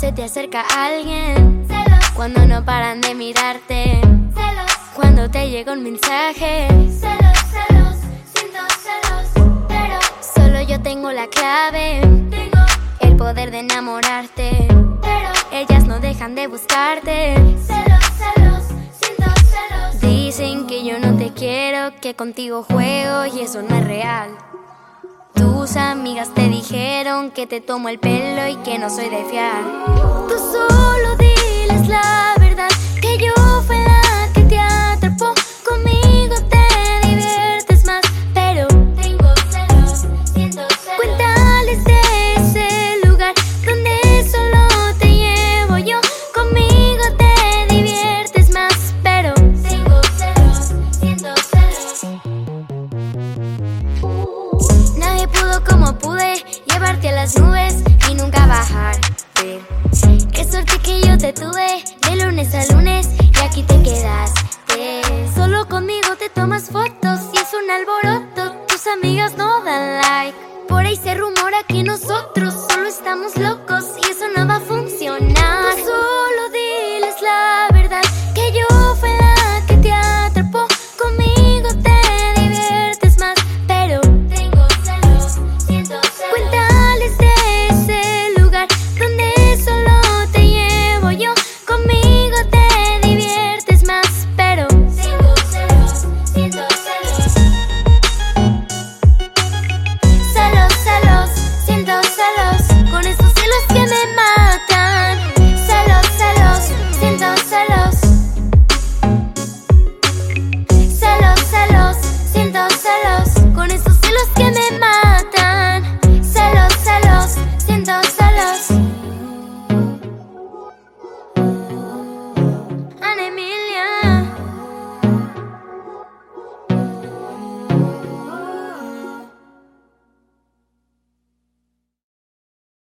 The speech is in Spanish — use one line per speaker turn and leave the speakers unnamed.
te acerca alguien.
Celos,
Cuando no paran de mirarte.
celos,
Cuando te llega un mensaje.
celos, celos, siento celos, pero
Solo yo tengo la clave.
tengo,
El poder de enamorarte.
pero
Ellas no dejan de buscarte.
celos, celos, siento celos.
Dicen que yo no te quiero, que contigo juego y eso no es real. Tus amigas te dijeron que te tomo el pelo y que no soy de fiar. Tú solo como pude llevarte a las nubes y nunca bajarte. Qué suerte que yo te tuve de lunes a lunes y aquí te quedaste. Solo conmigo te tomas fotos y es un alboroto. Tus amigas no dan like. Por ahí se rumora que nosotros solo estamos locos